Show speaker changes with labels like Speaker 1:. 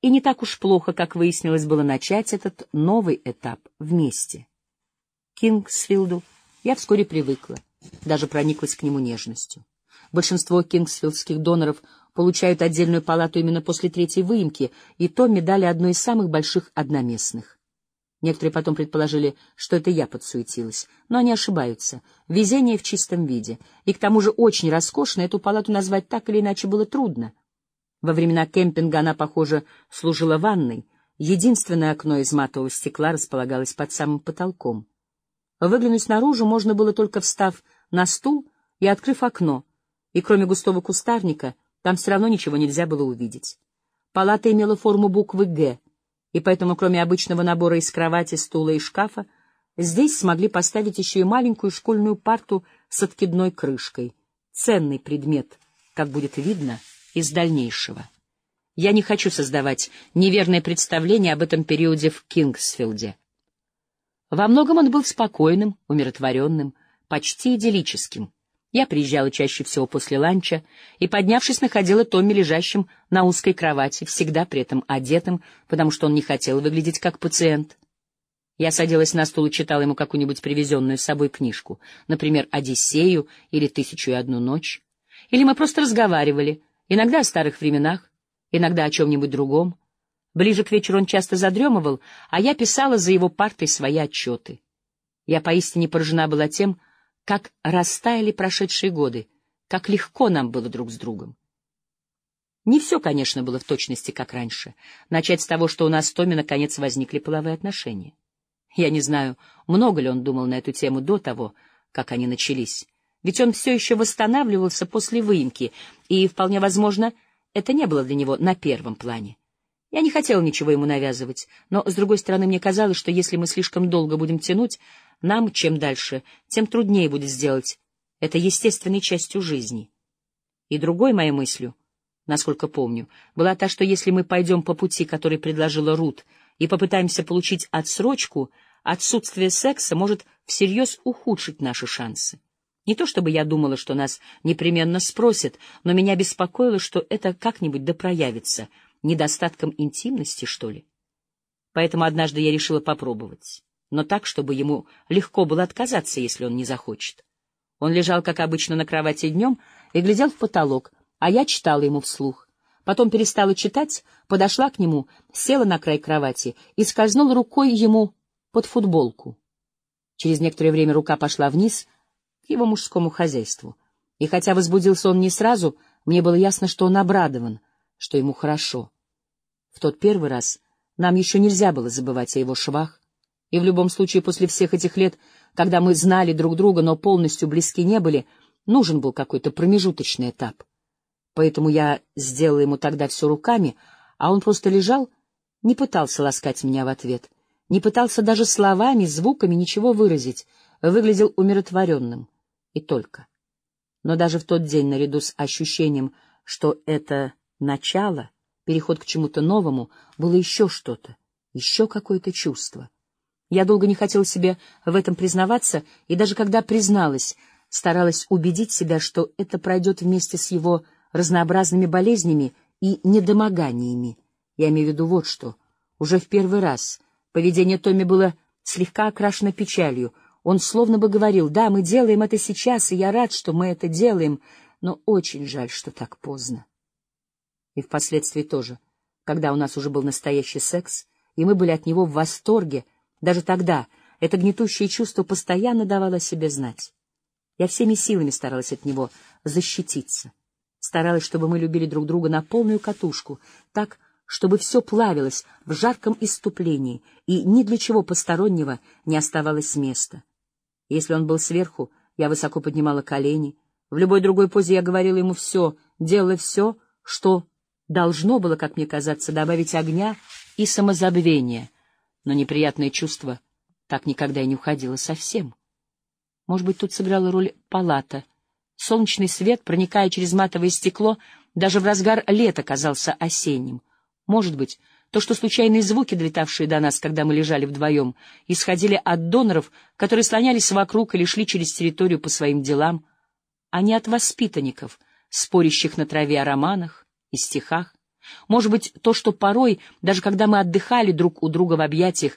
Speaker 1: И не так уж плохо, как выяснилось, было начать этот новый этап вместе. Кингсфилду я вскоре привыкла, даже прониклась к нему нежностью. Большинство кингсфилдских доноров получают отдельную палату именно после третьей выемки, и то медали одной из самых больших одноместных. Некоторые потом предположили, что это я подсуетилась, но они ошибаются. Везение в чистом виде. И к тому же очень роскошно эту палату назвать так или иначе было трудно. Во времена кемпинга она, похоже, служила ванной. Единственное окно из матового стекла располагалось под самым потолком. Выглянуть наружу можно было только встав на стул и открыв окно, и кроме густого кустарника там все равно ничего нельзя было увидеть. Палата имела форму буквы «Г», и поэтому кроме обычного набора из кровати, стула и шкафа, здесь смогли поставить еще и маленькую школьную парту с откидной крышкой. Ценный предмет, как будет видно из дальнейшего. Я не хочу создавать неверное представление об этом периоде в Кингсфилде. Во многом он был спокойным, умиротворенным, почти идиллическим. Я приезжала чаще всего после ланча и, поднявшись, находила Томми лежащим на узкой кровати, всегда при этом одетым, потому что он не хотел выглядеть как пациент. Я садилась на стул и читала ему какую-нибудь привезенную с собой книжку, например, «Одиссею» или «Тысячу и одну ночь». Или мы просто разговаривали, иногда о старых временах, иногда о чем-нибудь другом. Ближе к вечеру он часто задремывал, а я писала за его партой свои отчеты. Я поистине поражена была тем, как растаяли прошедшие годы, как легко нам было друг с другом. Не все, конечно, было в точности, как раньше. Начать с того, что у нас с Томи наконец возникли половые отношения. Я не знаю, много ли он думал на эту тему до того, как они начались. Ведь он все еще восстанавливался после выемки, и, вполне возможно, это не было для него на первом плане. Я не хотел ничего ему навязывать, но, с другой стороны, мне казалось, что если мы слишком долго будем тянуть, нам, чем дальше, тем труднее будет сделать это естественной частью жизни. И другой моей мыслью, насколько помню, была та, что если мы пойдем по пути, который предложила Рут, и попытаемся получить отсрочку, отсутствие секса может всерьез ухудшить наши шансы. Не то чтобы я думала, что нас непременно спросят, но меня беспокоило, что это как-нибудь допроявится, недостатком интимности, что ли. Поэтому однажды я решила попробовать но так, чтобы ему легко было отказаться, если он не захочет. Он лежал, как обычно, на кровати днем и глядел в потолок, а я читала ему вслух. Потом перестала читать, подошла к нему, села на край кровати и скользнула рукой ему под футболку. Через некоторое время рука пошла вниз его мужскому хозяйству. И хотя возбудился он не сразу, мне было ясно, что он обрадован, что ему хорошо. В тот первый раз нам еще нельзя было забывать о его швах, и в любом случае после всех этих лет, когда мы знали друг друга, но полностью близки не были, нужен был какой-то промежуточный этап. Поэтому я сделала ему тогда все руками, а он просто лежал, не пытался ласкать меня в ответ, не пытался даже словами, звуками ничего выразить, выглядел умиротворенным. И только. Но даже в тот день, наряду с ощущением, что это начало, переход к чему-то новому, было еще что-то, еще какое-то чувство — я долго не хотела себе в этом признаваться, и даже когда призналась, старалась убедить себя, что это пройдет вместе с его разнообразными болезнями и недомоганиями. Я имею в виду вот что. Уже в первый раз поведение Томми было слегка окрашено печалью. Он словно бы говорил, да, мы делаем это сейчас, и я рад, что мы это делаем, но очень жаль, что так поздно. И впоследствии тоже, когда у нас уже был настоящий секс, и мы были от него в восторге, даже тогда это гнетущее чувство постоянно давало себе знать. Я всеми силами старалась от него защититься. Старалась, чтобы мы любили друг друга на полную катушку, так, чтобы все плавилось в жарком иступлении, и ни для чего постороннего не оставалось места. Если он был сверху, я высоко поднимала колени. В любой другой позе я говорила ему все, делала все, что должно было, как мне казаться, добавить огня и самозабвения — но неприятное чувство так никогда и не уходило совсем. Может быть, тут сыграла роль палата. Солнечный свет, проникая через матовое стекло, даже в разгар лета казался осенним. Может быть, то, что случайные звуки, долетавшие до нас, когда мы лежали вдвоем, исходили от доноров, которые слонялись вокруг или шли через территорию по своим делам, а не от воспитанников, спорящих на траве о романах и стихах, Может быть, то, что порой, даже когда мы отдыхали друг у друга в объятиях,